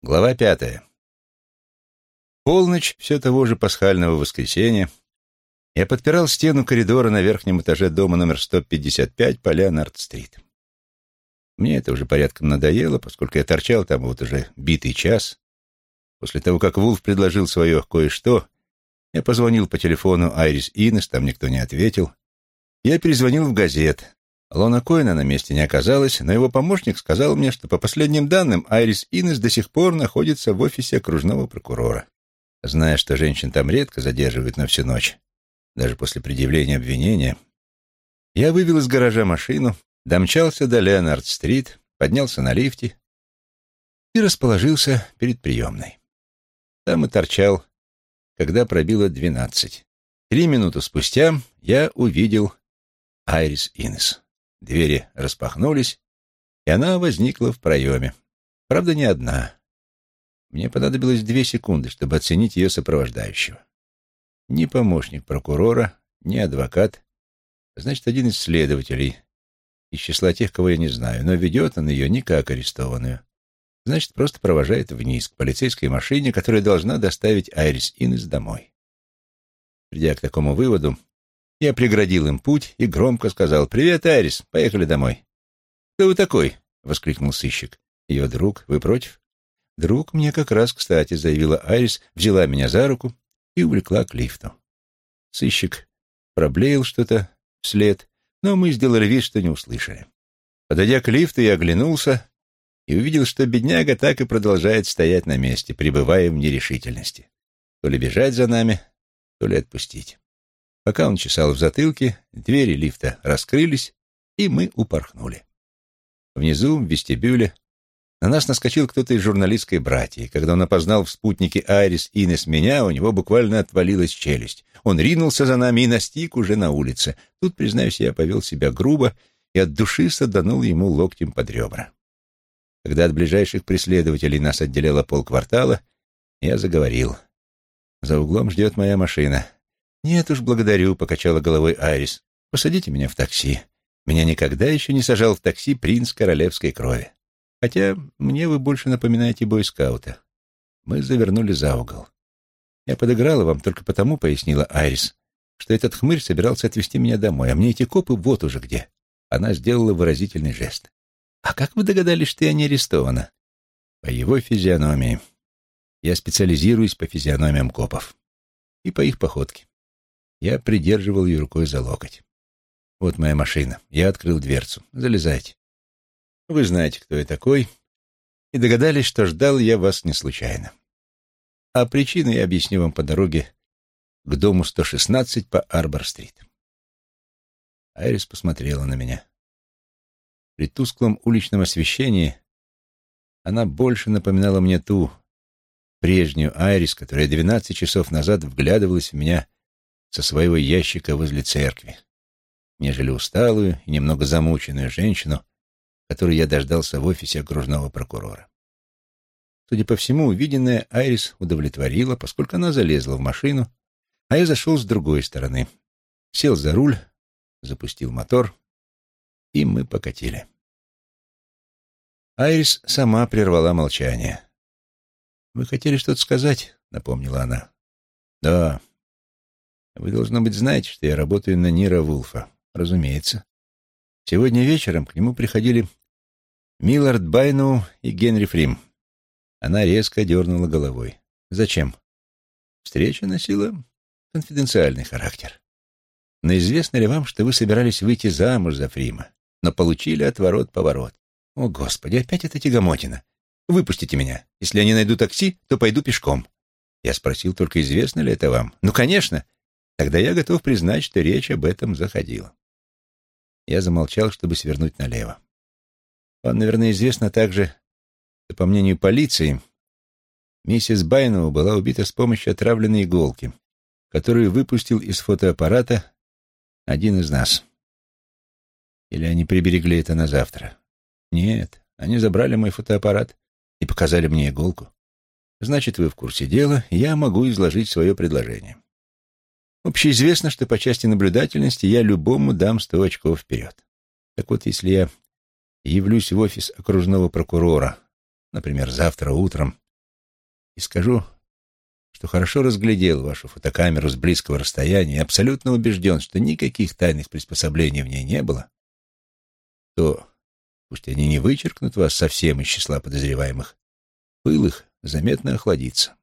Глава пятая. Полночь все того же пасхального воскресенья я подпирал стену коридора на верхнем этаже дома номер 155 по Леонард-стрит. Мне это уже порядком надоело, поскольку я торчал там вот уже битый час. После того, как Вулф предложил свое кое-что, я позвонил по телефону Айрис Инес, там никто не ответил. Я перезвонил в газет, Лона Коэна на месте не оказалось, но его помощник сказал мне, что по последним данным Айрис Инес до сих пор находится в офисе окружного прокурора. Зная, что женщин там редко задерживают на всю ночь, даже после предъявления обвинения, я вывел из гаража машину, домчался до Леонард-стрит, поднялся на лифте и расположился перед приемной. Там и торчал, когда пробило двенадцать. Три минуты спустя я увидел Айрис Инес. Двери распахнулись, и она возникла в проеме. Правда, не одна. Мне понадобилось две секунды, чтобы оценить ее сопровождающего. Ни помощник прокурора, ни адвокат. Значит, один из следователей из числа тех, кого я не знаю, но ведет он ее не как арестованную. Значит, просто провожает вниз к полицейской машине, которая должна доставить Айрис Иннес домой. Придя к такому выводу, я преградил им путь и громко сказал «Привет, Айрис, поехали домой». «Кто вы такой?» — воскликнул сыщик. «Ее друг, вы против?» «Друг мне как раз, кстати», — заявила Айрис, взяла меня за руку и увлекла к лифту. Сыщик проблеял что-то вслед, но мы сделали вид, что не услышали. Подойдя к лифту, я оглянулся и увидел, что бедняга так и продолжает стоять на месте, пребывая в нерешительности. То ли бежать за нами, то ли отпустить. Пока он чесал в затылке, двери лифта раскрылись, и мы упорхнули. Внизу, в вестибюле, на нас наскочил кто-то из журналистской братьи. Когда он опознал в спутнике Айрис Инес меня, у него буквально отвалилась челюсть. Он ринулся за нами и настиг уже на улице. Тут, признаюсь, я повел себя грубо и от души саданул ему локтем под ребра. Когда от ближайших преследователей нас отделяло полквартала, я заговорил. «За углом ждет моя машина. «Нет уж, благодарю», — покачала головой Айрис. «Посадите меня в такси. Меня никогда еще не сажал в такси принц королевской крови. Хотя мне вы больше напоминаете бойскаута. Мы завернули за угол. Я подыграла вам только потому, — пояснила Айрис, — что этот хмырь собирался отвезти меня домой, а мне эти копы вот уже где». Она сделала выразительный жест. «А как вы догадались, что я не арестована?» «По его физиономии. Я специализируюсь по физиономиям копов. И по их походке. Я придерживал ее рукой за локоть. «Вот моя машина. Я открыл дверцу. Залезайте. Вы знаете, кто я такой, и догадались, что ждал я вас не случайно. А причины я объясню вам по дороге к дому 116 по Арбор-стрит». Айрис посмотрела на меня. При тусклом уличном освещении она больше напоминала мне ту прежнюю Айрис, которая двенадцать часов назад вглядывалась в меня со своего ящика возле церкви, нежели усталую и немного замученную женщину, которую я дождался в офисе окружного прокурора. Судя по всему, увиденное Айрис удовлетворила, поскольку она залезла в машину, а я зашел с другой стороны, сел за руль, запустил мотор, и мы покатили. Айрис сама прервала молчание. «Вы хотели что-то сказать?» — напомнила она. «Да, вы, должно быть, знаете, что я работаю на Нира Вулфа. Разумеется. Сегодня вечером к нему приходили Миллард Байну и Генри Фрим. Она резко дернула головой. Зачем? Встреча носила конфиденциальный характер. Но известно ли вам, что вы собирались выйти замуж за Фрима, но получили отворот-поворот? О, Господи, опять эта тягомотина. Выпустите меня. Если я не найду такси, то пойду пешком. Я спросил, только известно ли это вам? Ну, конечно. Тогда я готов признать, что речь об этом заходила. Я замолчал, чтобы свернуть налево. Вам, наверное, известно также, что, по мнению полиции, миссис Байноу была убита с помощью отравленной иголки, которую выпустил из фотоаппарата один из нас. Или они приберегли это на завтра? Нет, они забрали мой фотоаппарат и показали мне иголку. Значит, вы в курсе дела, я могу изложить свое предложение. Общеизвестно, что по части наблюдательности я любому дам сто очков вперед. Так вот, если я явлюсь в офис окружного прокурора, например, завтра утром, И скажу, что хорошо разглядел вашу фотокамеру с близкого расстояния и абсолютно убежден, что никаких тайных приспособлений в ней не было, то, пусть они не вычеркнут вас совсем из числа подозреваемых, пыл их заметно охладится.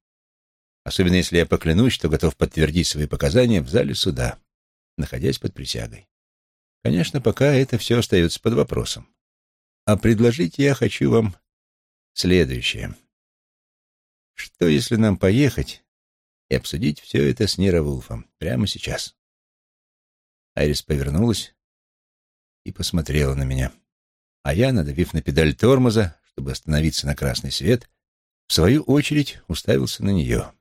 Особенно если я поклянусь, что готов подтвердить свои показания в зале суда, находясь под присягой. Конечно, пока это все остается под вопросом. А предложить я хочу вам следующее. Что, если нам поехать и обсудить все это с Нира Вулфом прямо сейчас? Айрис повернулась и посмотрела на меня. А я, надавив на педаль тормоза, чтобы остановиться на красный свет, в свою очередь уставился на нее.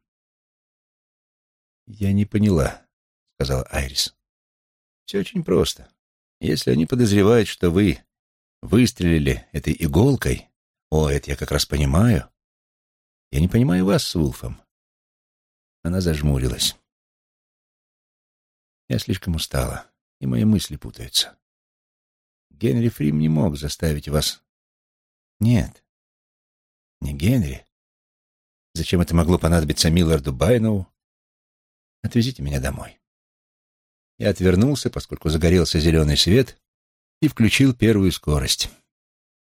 «Я не поняла», — сказала Айрис. «Все очень просто. Если они подозревают, что вы выстрелили этой иголкой, о, это я как раз понимаю. Я не понимаю вас с Вулфом». Она зажмурилась. Я слишком устала, и мои мысли путаются. Генри Фрим не мог заставить вас... Нет, не Генри. Зачем это могло понадобиться Милларду Байнову? Отвезите меня домой. Я отвернулся, поскольку загорелся зеленый свет, и включил первую скорость.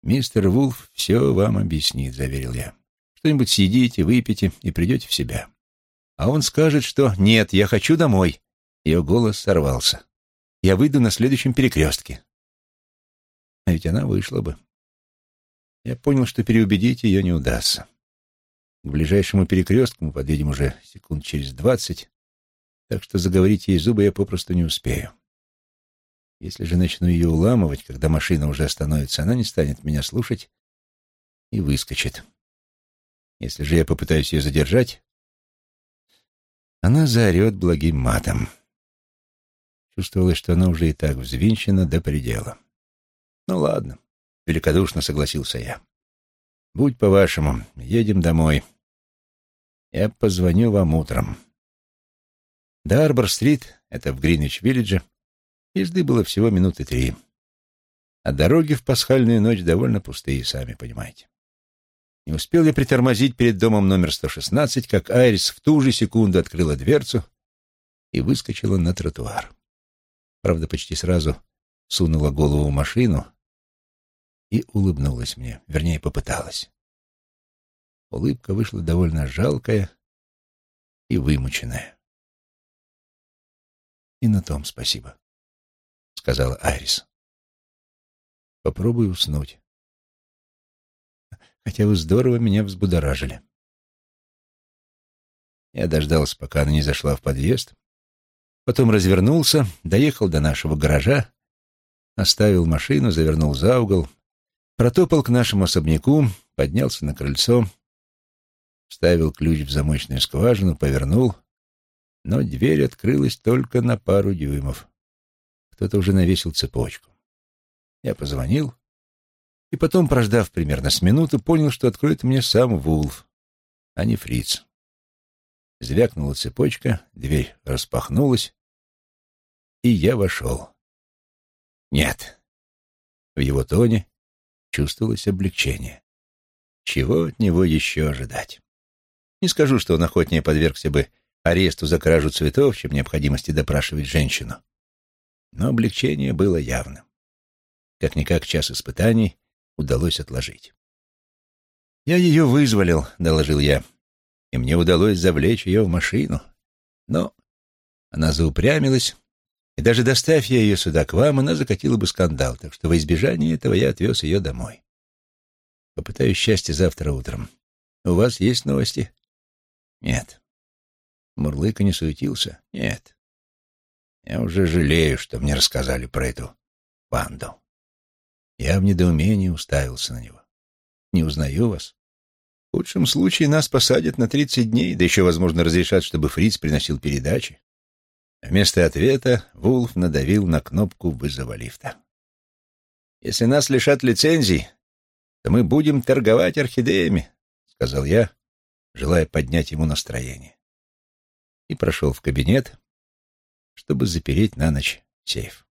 «Мистер Вулф все вам объяснит», — заверил я. «Что-нибудь съедите, выпейте и придете в себя». А он скажет, что «нет, я хочу домой». Ее голос сорвался. «Я выйду на следующем перекрестке». А ведь она вышла бы. Я понял, что переубедить ее не удастся. К ближайшему перекрестку мы подъедем уже секунд через двадцать, так что заговорить ей зубы я попросту не успею. Если же начну ее уламывать, когда машина уже остановится, она не станет меня слушать и выскочит. Если же я попытаюсь ее задержать, она заорет благим матом. Чувствовалось, что она уже и так взвинчена до предела. «Ну ладно», — великодушно согласился я. «Будь по-вашему, едем домой. Я позвоню вам утром». До Арбор-стрит, это в Гринвич-Виллидже, езды было всего минуты три. А дороги в пасхальную ночь довольно пустые, сами понимаете. Не успел я притормозить перед домом номер 116, как Айрис в ту же секунду открыла дверцу и выскочила на тротуар. Правда, почти сразу сунула голову в машину и улыбнулась мне, вернее, попыталась. Улыбка вышла довольно жалкая и вымученная. И на том спасибо, — сказала Айрис. Попробую уснуть. Хотя вы здорово меня взбудоражили. Я дождался, пока она не зашла в подъезд, потом развернулся, доехал до нашего гаража, оставил машину, завернул за угол, протопал к нашему особняку, поднялся на крыльцо, вставил ключ в замочную скважину, повернул — но дверь открылась только на пару дюймов. Кто-то уже навесил цепочку. Я позвонил, и потом, прождав примерно с минуту, понял, что откроет мне сам Вулф, а не Фриц. Звякнула цепочка, дверь распахнулась, и я вошел. Нет. В его тоне чувствовалось облегчение. Чего от него еще ожидать? Не скажу, что он охотнее подвергся бы аресту за кражу цветов, чем необходимости допрашивать женщину. Но облегчение было явным. Как-никак час испытаний удалось отложить. «Я ее вызволил», — доложил я, — «и мне удалось завлечь ее в машину. Но она заупрямилась, и даже доставь я ее сюда к вам, она закатила бы скандал, так что во избежание этого я отвез ее домой. Попытаюсь счастья завтра утром. У вас есть новости? Нет. Мурлыка не суетился? Нет. Я уже жалею, что мне рассказали про эту банду. Я в недоумении уставился на него. Не узнаю вас. В худшем случае нас посадят на тридцать дней, да еще, возможно, разрешат, чтобы Фриц приносил передачи. Вместо ответа Вулф надавил на кнопку вызова лифта. «Если нас лишат лицензий, то мы будем торговать орхидеями», — сказал я, желая поднять ему настроение и прошел в кабинет, чтобы запереть на ночь сейф.